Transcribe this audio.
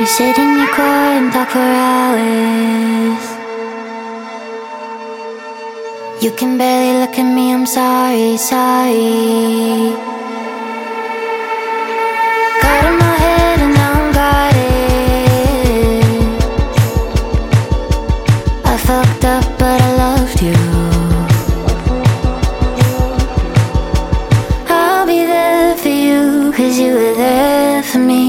We sit in your car and talk for hours. You can barely look at me, I'm sorry, sorry. Got in my head and now I'm guarded. I fucked up, but I loved you. I'll be there for you, cause you were there for me.